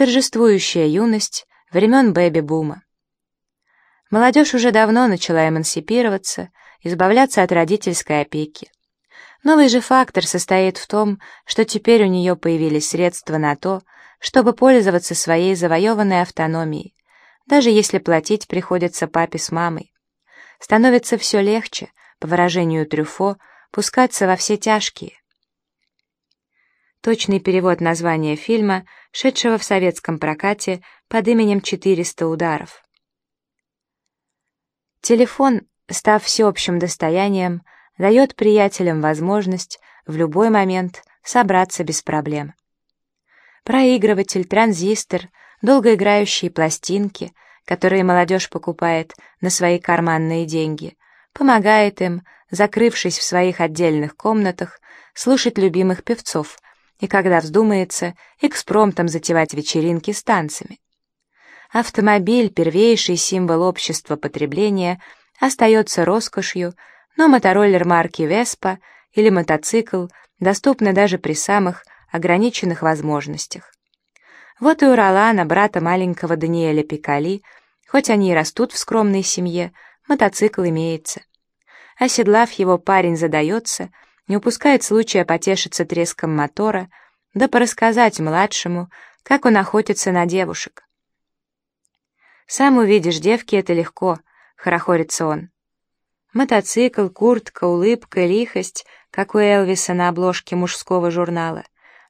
торжествующая юность времен бэби-бума. Молодежь уже давно начала эмансипироваться, избавляться от родительской опеки. Новый же фактор состоит в том, что теперь у нее появились средства на то, чтобы пользоваться своей завоеванной автономией, даже если платить приходится папе с мамой. Становится все легче, по выражению Трюфо, пускаться во все тяжкие. Точный перевод названия фильма, шедшего в советском прокате под именем «400 ударов». Телефон, став всеобщим достоянием, дает приятелям возможность в любой момент собраться без проблем. Проигрыватель, транзистор, долгоиграющие пластинки, которые молодежь покупает на свои карманные деньги, помогает им, закрывшись в своих отдельных комнатах, слушать любимых певцов и, когда вздумается, экспромтом затевать вечеринки с танцами. Автомобиль, первейший символ общества потребления, остается роскошью, но мотороллер марки Vespa или мотоцикл доступны даже при самых ограниченных возможностях. Вот и у Ролана, брата маленького Даниэля Пикали, хоть они и растут в скромной семье, мотоцикл имеется. Оседлав его, парень задается, не упускает случая потешиться треском мотора, да порассказать младшему, как он охотится на девушек. «Сам увидишь, девки, это легко», — хорохорится он. Мотоцикл, куртка, улыбка, лихость, как у Элвиса на обложке мужского журнала.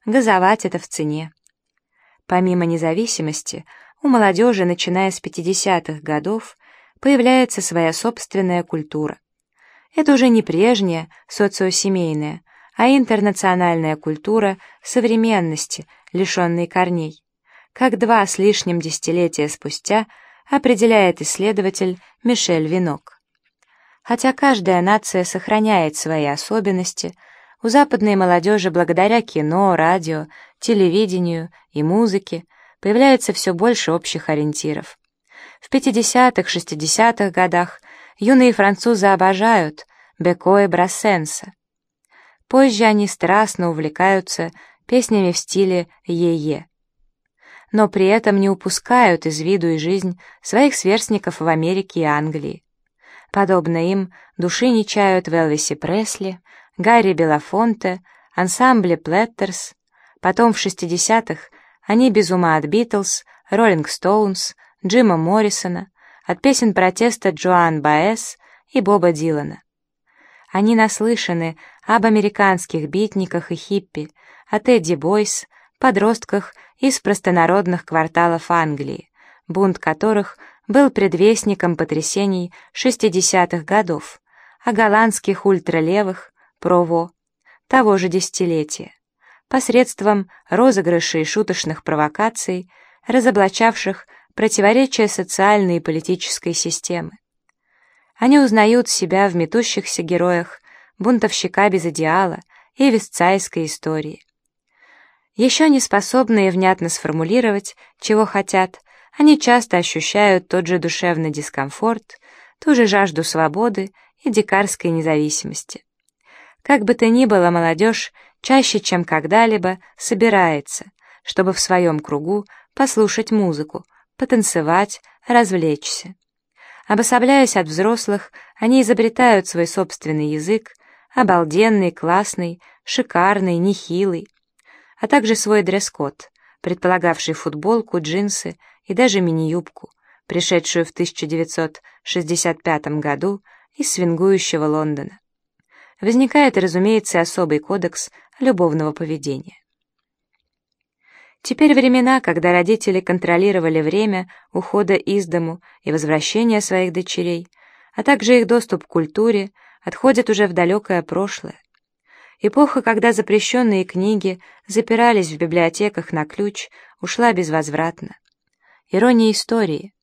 Газовать это в цене. Помимо независимости, у молодежи, начиная с 50-х годов, появляется своя собственная культура. Это уже не прежняя, социосемейная, а интернациональная культура современности, лишенной корней. Как два с лишним десятилетия спустя определяет исследователь Мишель Винок. Хотя каждая нация сохраняет свои особенности, у западной молодежи благодаря кино, радио, телевидению и музыке появляется все больше общих ориентиров. В 50-х, 60-х годах юные французы обожают Беко и Брассенса. Позже они страстно увлекаются песнями в стиле «Е-Е». Но при этом не упускают из виду и жизнь своих сверстников в Америке и Англии. Подобно им, души не чают в Элвисе Пресли, Гарри Белафонте, ансамбле Платтерс. Потом в 60-х они без ума от Битлз, Роллинг Стоунс, Джима Моррисона, от песен протеста Джоан Баэс и Боба Дилана. Они наслышаны об американских битниках и хиппи, о тедди-бойс, подростках из простонародных кварталов Англии, бунт которых был предвестником потрясений 60-х годов, а голландских ультралевых, прово, того же десятилетия, посредством розыгрышей шуточных провокаций, разоблачавших противоречия социальной и политической системы. Они узнают себя в метущихся героях бунтовщика без идеала и вестцайской истории. Еще не способные внятно сформулировать, чего хотят, они часто ощущают тот же душевный дискомфорт, ту же жажду свободы и дикарской независимости. Как бы то ни было, молодежь чаще, чем когда-либо, собирается, чтобы в своем кругу послушать музыку, потанцевать, развлечься. Обособляясь от взрослых, они изобретают свой собственный язык, обалденный, классный, шикарный, нехилый, а также свой дресс-код, предполагавший футболку, джинсы и даже мини-юбку, пришедшую в 1965 году из свингующего Лондона. Возникает, разумеется, особый кодекс любовного поведения. Теперь времена, когда родители контролировали время ухода из дому и возвращения своих дочерей, а также их доступ к культуре, отходят уже в далекое прошлое. Эпоха, когда запрещенные книги запирались в библиотеках на ключ, ушла безвозвратно. Ирония истории.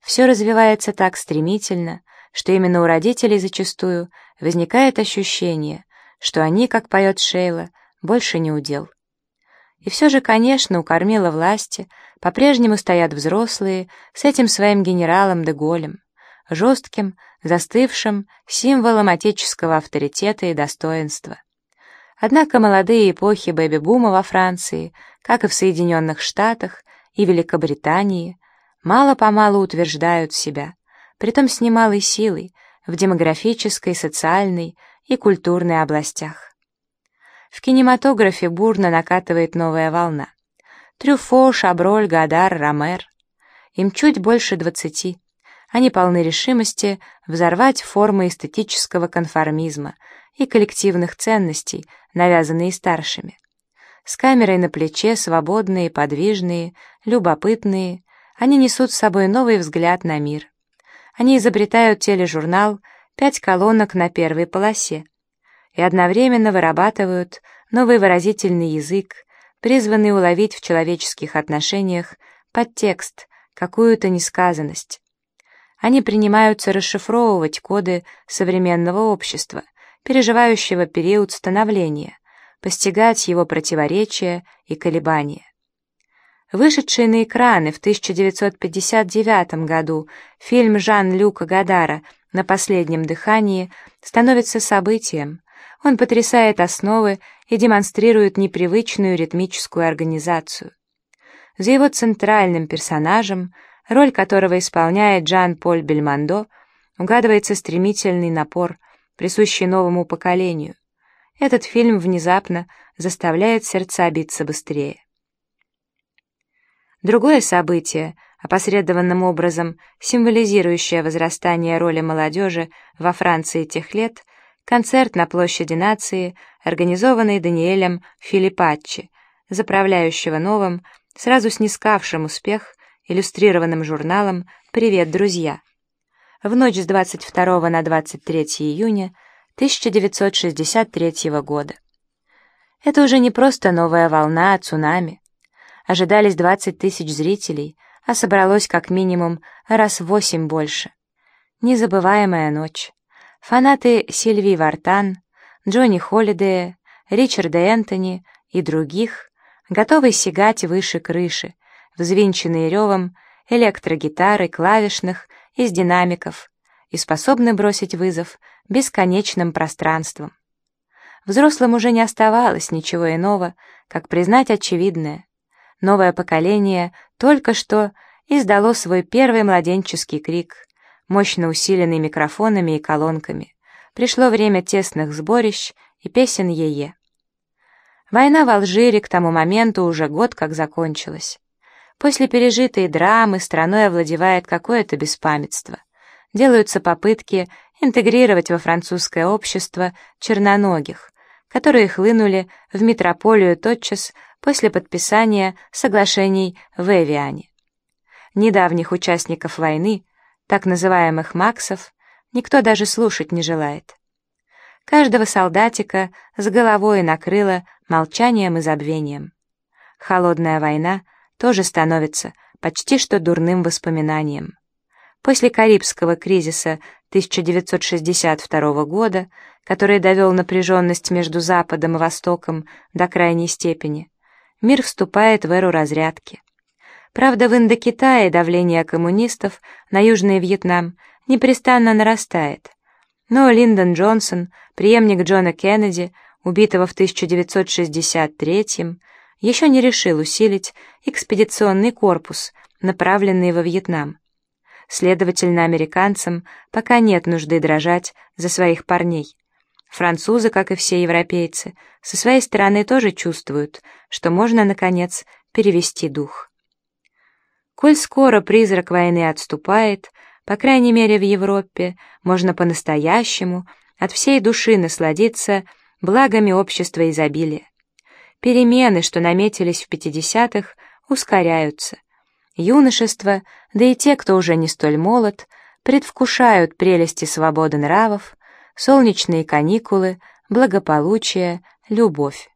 Все развивается так стремительно, что именно у родителей зачастую возникает ощущение, что они, как поет Шейла, больше не удел. И все же, конечно, у кормила власти по-прежнему стоят взрослые с этим своим генералом Деголем, жестким, застывшим символом отеческого авторитета и достоинства. Однако молодые эпохи бэби-бума во Франции, как и в Соединенных Штатах, и Великобритании мало-помалу утверждают себя, притом с немалой силой, в демографической, социальной и культурной областях. В кинематографе бурно накатывает новая волна. Трюфо, Шаброль, Гадар, Ромер. Им чуть больше двадцати. Они полны решимости взорвать формы эстетического конформизма и коллективных ценностей, навязанные старшими. С камерой на плече, свободные, подвижные, любопытные, они несут с собой новый взгляд на мир. Они изобретают тележурнал «Пять колонок на первой полосе» и одновременно вырабатывают новый выразительный язык, призванный уловить в человеческих отношениях подтекст, какую-то несказанность. Они принимаются расшифровывать коды современного общества, переживающего период становления, постигать его противоречия и колебания. Вышедший на экраны в 1959 году фильм Жан-Люка Гадара «На последнем дыхании» становится событием. Он потрясает основы и демонстрирует непривычную ритмическую организацию. За его центральным персонажем, роль которого исполняет Жан-Поль Бельмондо, угадывается стремительный напор, присущий новому поколению. Этот фильм внезапно заставляет сердца биться быстрее. Другое событие, опосредованным образом символизирующее возрастание роли молодежи во Франции тех лет, концерт на площади нации, организованный Даниэлем Филиппаччи, заправляющего новым, сразу снискавшим успех, иллюстрированным журналом «Привет, друзья!» в ночь с 22 на 23 июня 1963 года. Это уже не просто новая волна, а цунами. Ожидались 20 тысяч зрителей, а собралось как минимум раз в восемь больше. Незабываемая ночь. Фанаты Сильви Вартан, Джонни Холлидея, Ричарда Энтони и других готовы сигать выше крыши, взвинченные ревом электрогитары, клавишных, из динамиков, и способны бросить вызов бесконечным пространствам. Взрослым уже не оставалось ничего иного, как признать очевидное. Новое поколение только что издало свой первый младенческий крик, мощно усиленный микрофонами и колонками. Пришло время тесных сборищ и песен Е.Е. Война в Алжире к тому моменту уже год как закончилась. После пережитой драмы страной овладевает какое-то беспамятство. Делаются попытки интегрировать во французское общество черноногих, которые хлынули в метрополию тотчас после подписания соглашений в Эвиане. Недавних участников войны, так называемых «максов», никто даже слушать не желает. Каждого солдатика с головой накрыло молчанием и забвением. Холодная война тоже становится почти что дурным воспоминанием. После Карибского кризиса 1962 года, который довел напряженность между Западом и Востоком до крайней степени, мир вступает в эру разрядки. Правда, в Индокитае давление коммунистов на Южный Вьетнам непрестанно нарастает. Но Линдон Джонсон, преемник Джона Кеннеди, убитого в 1963 еще не решил усилить экспедиционный корпус, направленный во Вьетнам. Следовательно, американцам пока нет нужды дрожать за своих парней. Французы, как и все европейцы, со своей стороны тоже чувствуют, что можно, наконец, перевести дух. Коль скоро призрак войны отступает, по крайней мере в Европе, можно по-настоящему от всей души насладиться благами общества изобилия. Перемены, что наметились в 50-х, ускоряются. Юношество, да и те, кто уже не столь молод, предвкушают прелести свободы нравов, солнечные каникулы, благополучие, любовь.